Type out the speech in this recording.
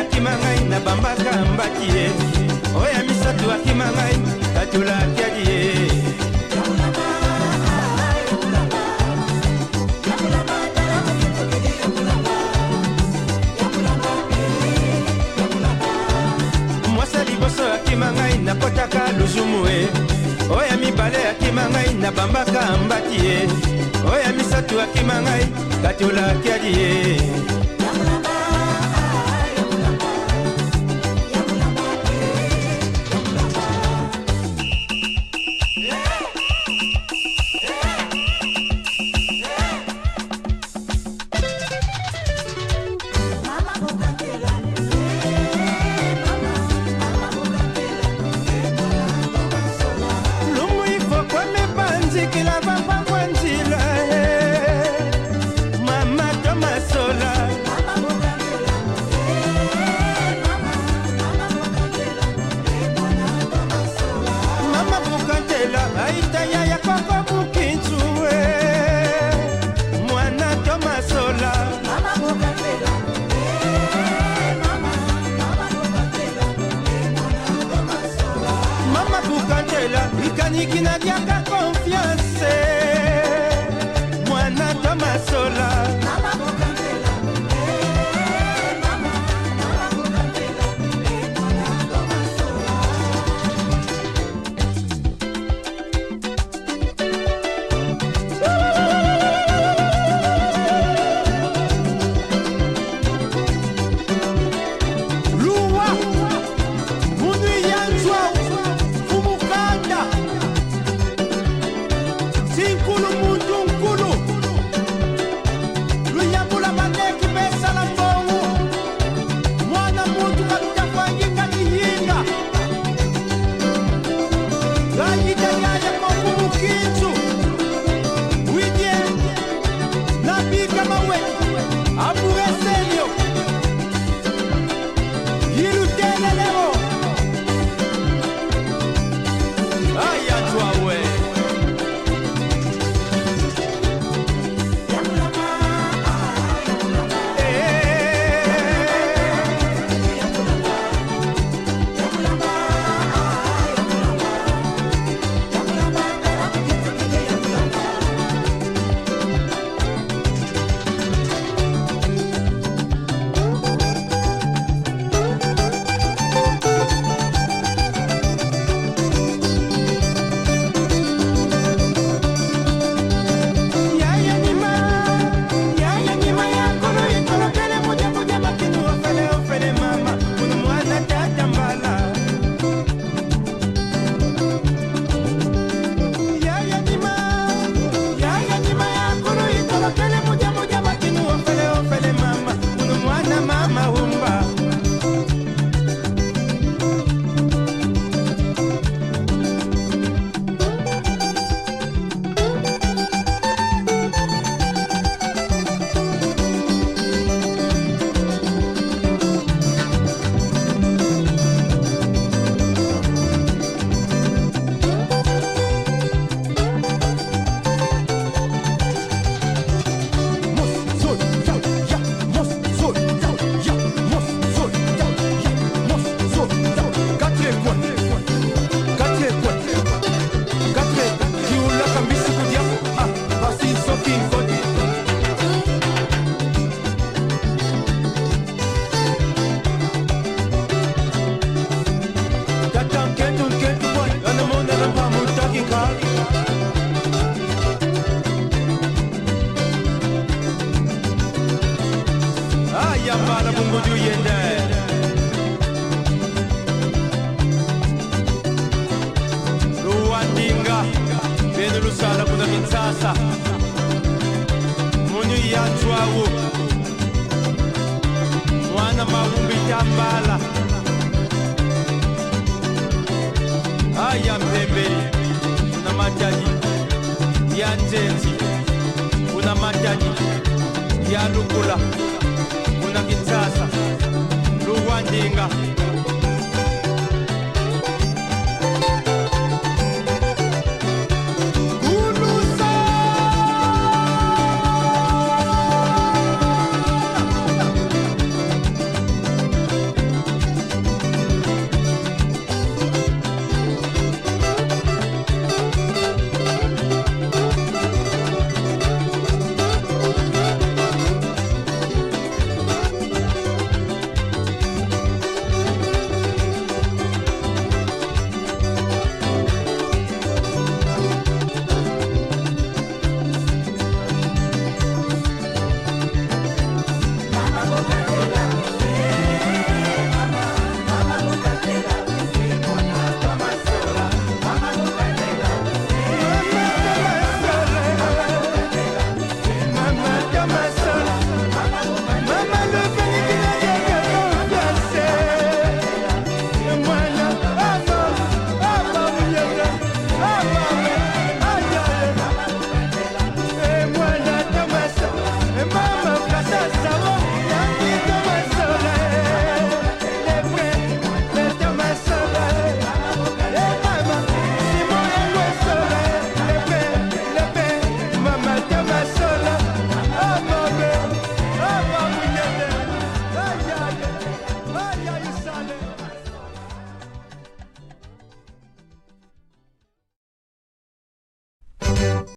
akima ngai nabambaka mbaki ye tulatiaji ye mwasa liboso akima ngai nakotaka luzumu e oya mibale akima ngai nabambaka mbati ye oya misato akima ngai katulakiaji ye aitaya ya koko mukinzue mwana tomasola mama bukandela ikaniki naliaka konfiance ya mbala aya mpembe kuna matani ya nzenzi kuna matani ya lukula kuna kitsasa luwandinga